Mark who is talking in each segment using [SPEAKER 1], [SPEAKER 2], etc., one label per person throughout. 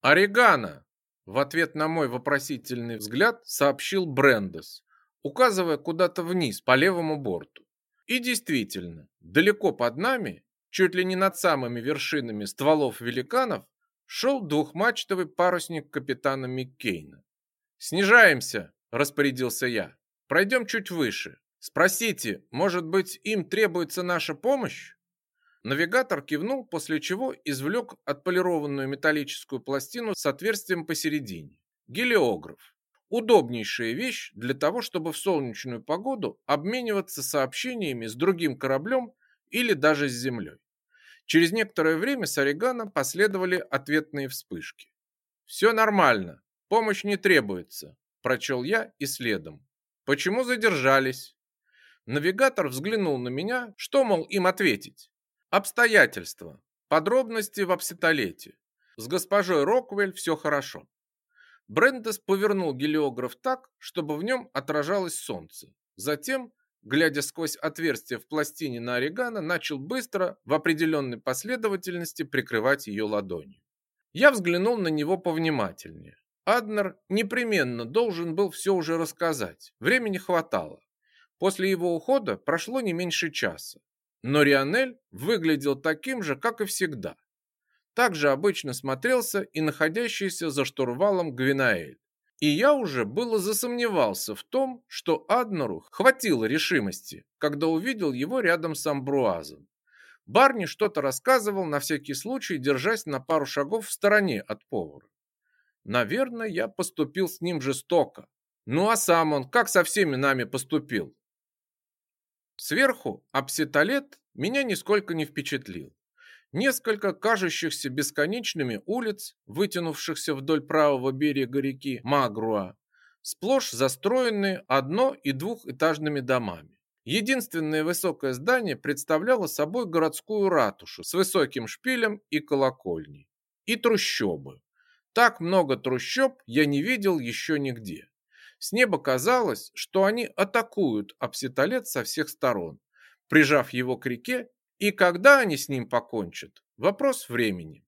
[SPEAKER 1] «Орегано!» В ответ на мой вопросительный взгляд сообщил Брендес, указывая куда-то вниз по левому борту. И действительно, далеко под нами, чуть ли не над самыми вершинами стволов великанов, шел двухмачтовый парусник капитана Миккейна. «Снижаемся!» – распорядился я. «Пройдем чуть выше. Спросите, может быть, им требуется наша помощь?» Навигатор кивнул, после чего извлек отполированную металлическую пластину с отверстием посередине. Гелиограф. Удобнейшая вещь для того, чтобы в солнечную погоду обмениваться сообщениями с другим кораблем или даже с Землей. Через некоторое время с Орегана последовали ответные вспышки. «Все нормально, помощь не требуется», – прочел я и следом. «Почему задержались?» Навигатор взглянул на меня, что, мол, им ответить. Обстоятельства. Подробности в обсетолете. С госпожой Роквель все хорошо. Брендес повернул гелиограф так, чтобы в нем отражалось солнце. Затем, глядя сквозь отверстие в пластине на орегано, начал быстро, в определенной последовательности, прикрывать ее ладонью. Я взглянул на него повнимательнее. Аднер непременно должен был все уже рассказать. Времени хватало. После его ухода прошло не меньше часа. Но Рионель выглядел таким же, как и всегда. Также обычно смотрелся и находящийся за штурвалом Гвинаэль. И я уже было засомневался в том, что Аднору хватило решимости, когда увидел его рядом с Амбруазом. Барни что-то рассказывал, на всякий случай держась на пару шагов в стороне от повара. Наверное, я поступил с ним жестоко. Ну а сам он как со всеми нами поступил? Сверху апситолет меня нисколько не впечатлил. Несколько кажущихся бесконечными улиц, вытянувшихся вдоль правого берега реки Магруа, сплошь застроенные одно- и двухэтажными домами. Единственное высокое здание представляло собой городскую ратушу с высоким шпилем и колокольней. И трущобы. Так много трущоб я не видел еще нигде. С неба казалось, что они атакуют апситолет со всех сторон, прижав его к реке, и когда они с ним покончат, вопрос времени.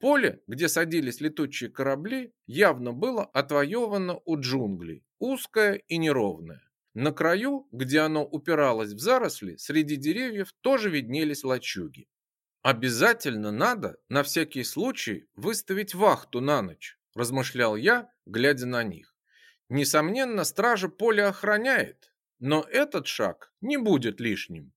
[SPEAKER 1] Поле, где садились летучие корабли, явно было отвоевано у джунглей, узкое и неровное. На краю, где оно упиралось в заросли, среди деревьев тоже виднелись лачуги. Обязательно надо, на всякий случай, выставить вахту на ночь, размышлял я, глядя на них. Несомненно, стража поля охраняет, но этот шаг не будет лишним.